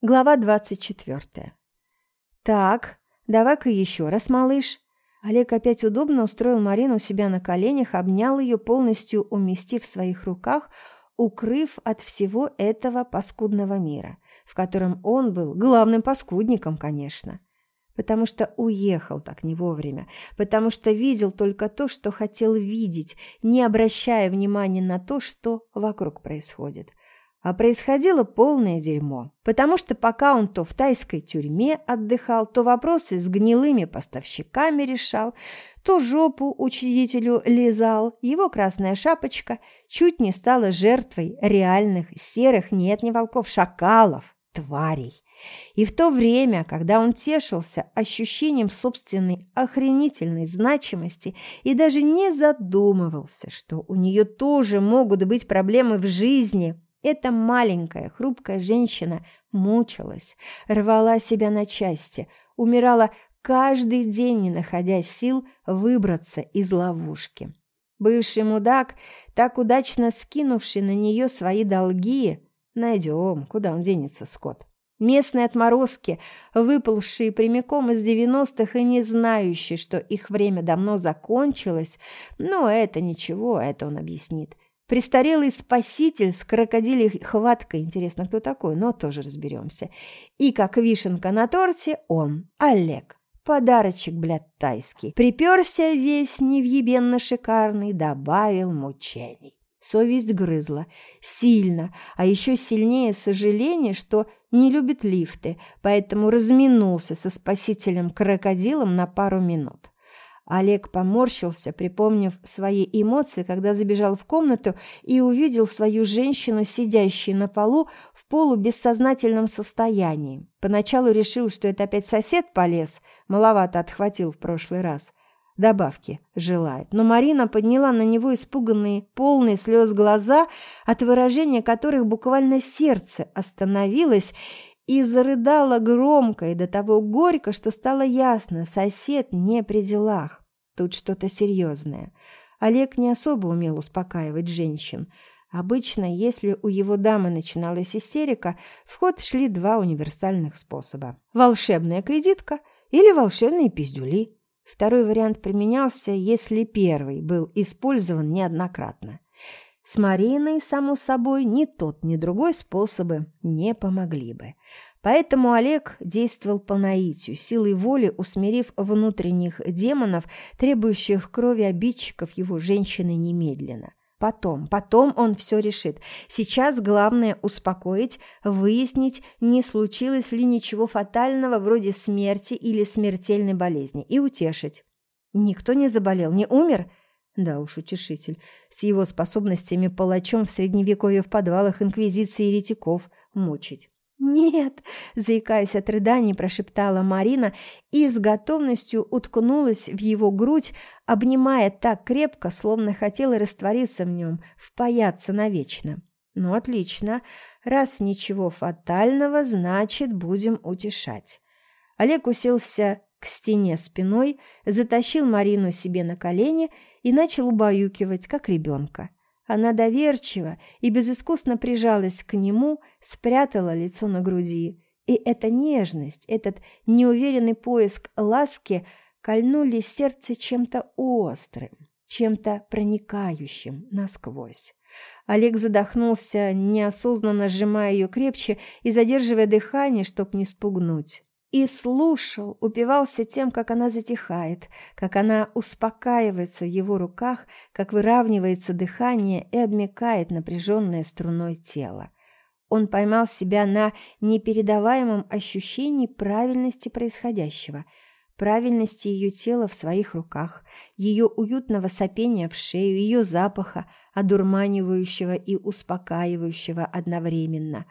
Глава двадцать четвертая. «Так, давай-ка еще раз, малыш». Олег опять удобно устроил Марину у себя на коленях, обнял ее, полностью уместив в своих руках, укрыв от всего этого паскудного мира, в котором он был главным паскудником, конечно. Потому что уехал так не вовремя, потому что видел только то, что хотел видеть, не обращая внимания на то, что вокруг происходит. А происходило полное дерьмо, потому что пока он то в тайской тюрьме отдыхал, то вопросы с гнилыми поставщиками решал, то жопу учредителю лизал, его красная шапочка чуть не стала жертвой реальных серых, нет, не волков, шакалов, тварей. И в то время, когда он тешился ощущением собственной охренительной значимости и даже не задумывался, что у нее тоже могут быть проблемы в жизни – эта маленькая, хрупкая женщина мучилась, рвала себя на части, умирала каждый день, не находя сил выбраться из ловушки. Бывший мудак, так удачно скинувший на нее свои долги, найдем, куда он денется, Скотт. Местные отморозки, выпалшие прямиком из девяностых и не знающие, что их время давно закончилось, но это ничего, это он объяснит – Престарелый спаситель с крокодилей хваткой. Интересно, кто такой, но тоже разберемся. И как вишенка на торте он, Олег. Подарочек, блядь, тайский. Приперся весь невъебенно шикарный, добавил мучений. Совесть грызла. Сильно. А еще сильнее сожаление, что не любит лифты, поэтому разминулся со спасителем-крокодилом на пару минут. Олег поморщился, припомнив свои эмоции, когда забежал в комнату и увидел свою женщину, сидящую на полу в полубессознательном состоянии. Поначалу решил, что это опять сосед полез, маловато отхватил в прошлый раз. Добавки желает. Но Марина подняла на него испуганные, полные слез глаза, от выражения которых буквально сердце остановилось, и зарыдала громко и до того горько, что стало ясно, сосед не при делах. Тут что-то серьезное. Олег не особо умел успокаивать женщин. Обычно, если у его дамы начиналась истерика, в ход шли два универсальных способа. Волшебная кредитка или волшебные пиздюли. Второй вариант применялся, если первый был использован неоднократно. С Мариной, само собой, ни тот, ни другой способы не помогли бы. Поэтому Олег действовал по наитию, силой воли усмирив внутренних демонов, требующих крови обидчиков его женщины немедленно. Потом, потом он все решит. Сейчас главное успокоить, выяснить, не случилось ли ничего фатального вроде смерти или смертельной болезни, и утешить. Никто не заболел, не умер – да уж, утешитель. С его способностями палачом в средневековье в подвалах инквизиции еретиков мучить. «Нет!» – заикаясь от рыданий, прошептала Марина и с готовностью уткнулась в его грудь, обнимая так крепко, словно хотела раствориться в нем, впаяться навечно. «Ну, отлично. Раз ничего фатального, значит, будем утешать». Олег уселся к стене спиной, затащил Марину себе на колени и начал убаюкивать, как ребенка. Она доверчиво и безыскусно прижалась к нему, спрятала лицо на груди. И эта нежность, этот неуверенный поиск ласки кольнули сердце чем-то острым, чем-то проникающим насквозь. Олег задохнулся, неосознанно сжимая ее крепче и задерживая дыхание, чтоб не спугнуть. И слушал, упивался тем, как она затихает, как она успокаивается в его руках, как выравнивается дыхание и обмекает напряженное струной тело. Он поймал себя на непередаваемом ощущении правильности происходящего, правильности ее тела в своих руках, ее уютного сопения в шею, ее запаха, одурманивающего и успокаивающего одновременно.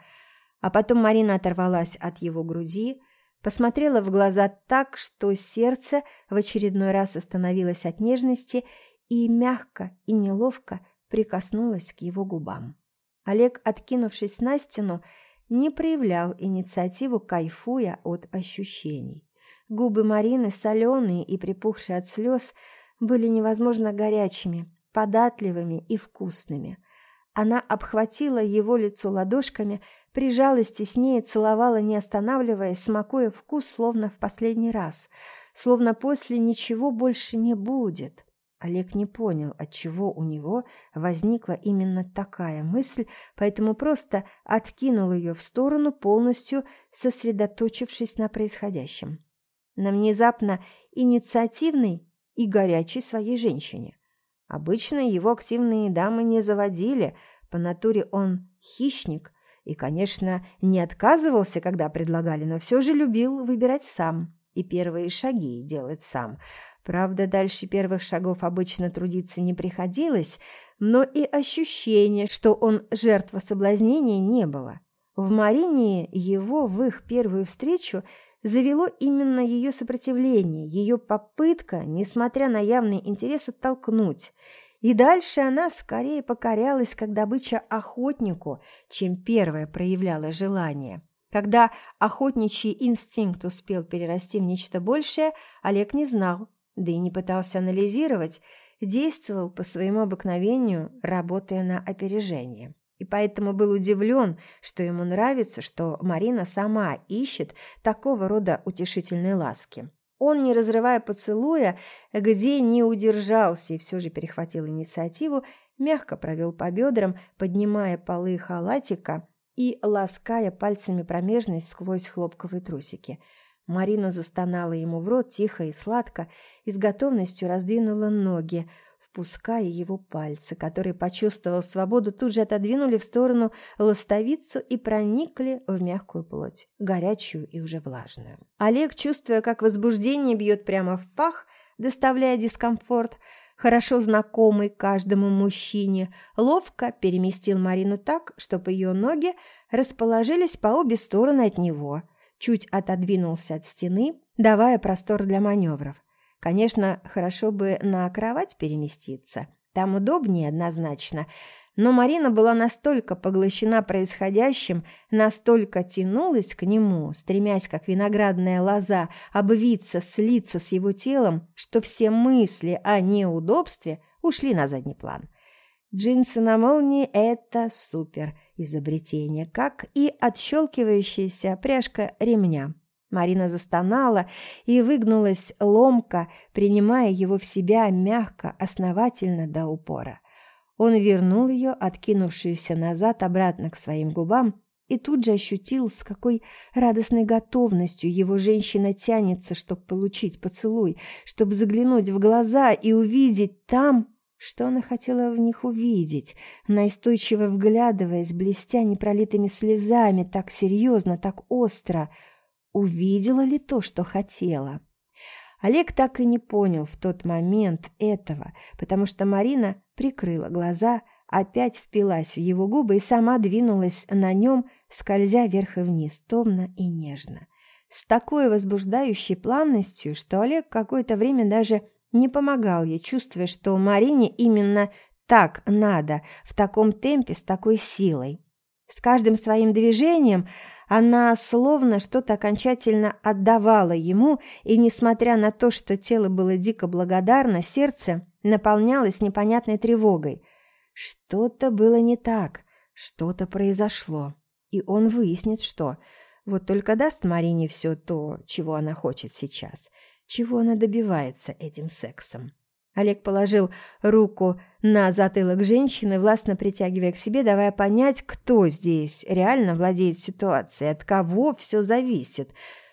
А потом Марина оторвалась от его груди, посмотрела в глаза так, что сердце в очередной раз остановилось от нежности и мягко и неловко прикоснулась к его губам. Олег, откинувшись на стену, не проявлял инициативу, кайфуя от ощущений. Губы Марины, соленые и припухшие от слез, были невозможно горячими, податливыми и вкусными. Она обхватила его лицо ладошками, прижалась теснее, целовала, не останавливаясь, смакуя вкус, словно в последний раз, словно после ничего больше не будет. Олег не понял, от чего у него возникла именно такая мысль, поэтому просто откинул ее в сторону, полностью сосредоточившись на происходящем. На внезапно инициативной и горячей своей женщине. Обычно его активные дамы не заводили, по натуре он хищник и, конечно, не отказывался, когда предлагали, но все же любил выбирать сам и первые шаги делать сам. Правда, дальше первых шагов обычно трудиться не приходилось, но и ощущения, что он жертва соблазнения, не было. В Марине его в их первую встречу завело именно ее сопротивление, ее попытка, несмотря на явный интерес, оттолкнуть. И дальше она скорее покорялась как добыча охотнику, чем первая проявляла желание. Когда охотничий инстинкт успел перерасти в нечто большее, Олег не знал, да и не пытался анализировать, действовал по своему обыкновению, работая на опережение. И поэтому был удивлен, что ему нравится, что Марина сама ищет такого рода утешительной ласки. Он, не разрывая поцелуя, где не удержался и все же перехватил инициативу, мягко провел по бедрам, поднимая полы халатика и лаская пальцами промежность сквозь хлопковые трусики – Марина застонала ему в рот тихо и сладко и с готовностью раздвинула ноги, впуская его пальцы, которые, почувствовав свободу, тут же отодвинули в сторону ластовицу и проникли в мягкую плоть, горячую и уже влажную. Олег, чувствуя, как возбуждение бьет прямо в пах, доставляя дискомфорт, хорошо знакомый каждому мужчине, ловко переместил Марину так, чтобы ее ноги расположились по обе стороны от него – чуть отодвинулся от стены, давая простор для маневров. Конечно, хорошо бы на кровать переместиться. Там удобнее однозначно. Но Марина была настолько поглощена происходящим, настолько тянулась к нему, стремясь, как виноградная лоза, обвиться, слиться с его телом, что все мысли о неудобстве ушли на задний план. Джинсы на молнии – это супер – изобретение, как и отщелкивающаяся пряжка ремня. Марина застонала и выгнулась ломко, принимая его в себя мягко, основательно до упора. Он вернул ее, откинувшуюся назад, обратно к своим губам, и тут же ощутил, с какой радостной готовностью его женщина тянется, чтобы получить поцелуй, чтобы заглянуть в глаза и увидеть там что она хотела в них увидеть, настойчиво вглядываясь, блестя непролитыми слезами, так серьезно, так остро? Увидела ли то, что хотела? Олег так и не понял в тот момент этого, потому что Марина прикрыла глаза, опять впилась в его губы и сама двинулась на нем, скользя вверх и вниз, томно и нежно. С такой возбуждающей плавностью, что Олег какое-то время даже не помогал ей, чувствуя, что Марине именно так надо, в таком темпе, с такой силой. С каждым своим движением она словно что-то окончательно отдавала ему, и, несмотря на то, что тело было дико благодарно, сердце наполнялось непонятной тревогой. Что-то было не так, что-то произошло, и он выяснит, что. Вот только даст Марине все то, чего она хочет сейчас – чего она добивается этим сексом? Олег положил руку на затылок женщины, властно притягивая к себе, давая понять, кто здесь реально владеет ситуацией, от кого все зависит.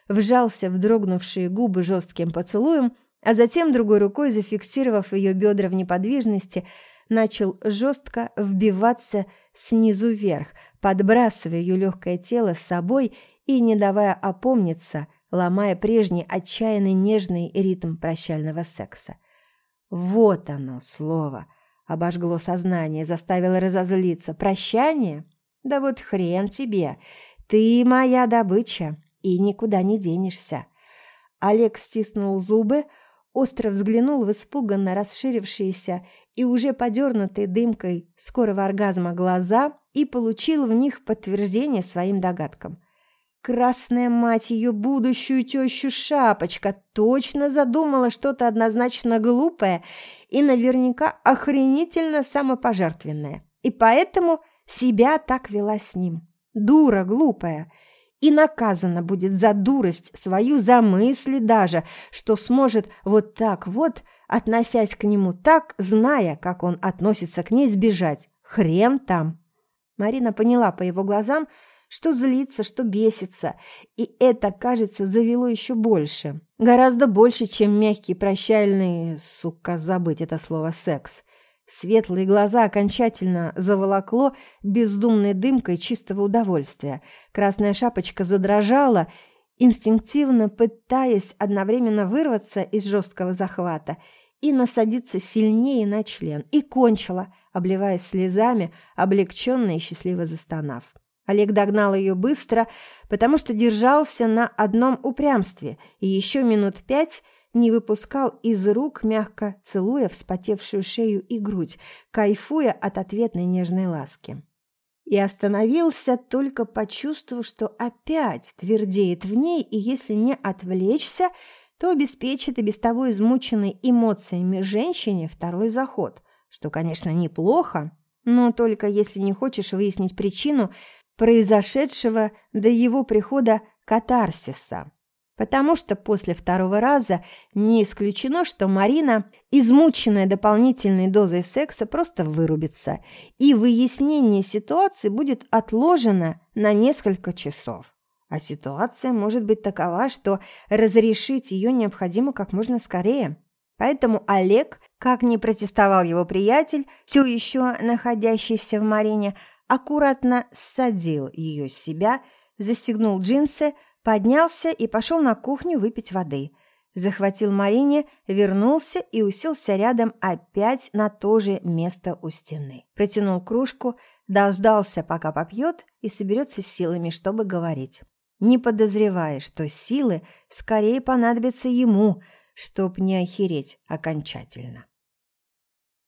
Вжался в дрогнувшие губы жестким поцелуем, а затем другой рукой, зафиксировав ее бедра в неподвижности, начал жестко вбиваться снизу вверх, подбрасывая ее легкое тело с собой и не давая опомниться, ломая прежний отчаянный нежный ритм прощального секса. Вот оно, слово. Обожгло сознание, заставило разозлиться. Прощание? Да вот хрен тебе. Ты моя добыча, и никуда не денешься. Олег стиснул зубы, остро взглянул в испуганно расширившиеся и уже подернутые дымкой скорого оргазма глаза и получил в них подтверждение своим догадкам. Красная мать ее будущую тещу Шапочка точно задумала что-то однозначно глупое и наверняка охренительно самопожертвенное. И поэтому себя так вела с ним. Дура глупая. И наказана будет за дурость свою, за мысли даже, что сможет вот так вот, относясь к нему так, зная, как он относится к ней, сбежать. Хрен там. Марина поняла по его глазам, что злится, что бесится, и это, кажется, завело еще больше. Гораздо больше, чем мягкий прощальный, сука, забыть это слово «секс». Светлые глаза окончательно заволокло бездумной дымкой чистого удовольствия. Красная шапочка задрожала, инстинктивно пытаясь одновременно вырваться из жесткого захвата и насадиться сильнее на член, и кончила, обливаясь слезами, облегченно и счастливо застонав. Олег догнал ее быстро, потому что держался на одном упрямстве, и еще минут пять – не выпускал из рук, мягко целуя вспотевшую шею и грудь, кайфуя от ответной нежной ласки. И остановился, только почувствовав, что опять твердеет в ней, и если не отвлечься, то обеспечит и без того измученной эмоциями женщине второй заход, что, конечно, неплохо, но только если не хочешь выяснить причину произошедшего до его прихода катарсиса. Потому что после второго раза не исключено, что Марина, измученная дополнительной дозой секса, просто вырубится, и выяснение ситуации будет отложено на несколько часов. А ситуация может быть такова, что разрешить ее необходимо как можно скорее. Поэтому Олег, как не протестовал его приятель, все еще находящийся в Марине, аккуратно ссадил ее с себя, застегнул джинсы, Поднялся и пошел на кухню выпить воды. Захватил Марине, вернулся и уселся рядом опять на то же место у стены. Протянул кружку, дождался, пока попьет и соберется с силами, чтобы говорить. Не подозревая, что силы скорее понадобятся ему, чтоб не охереть окончательно.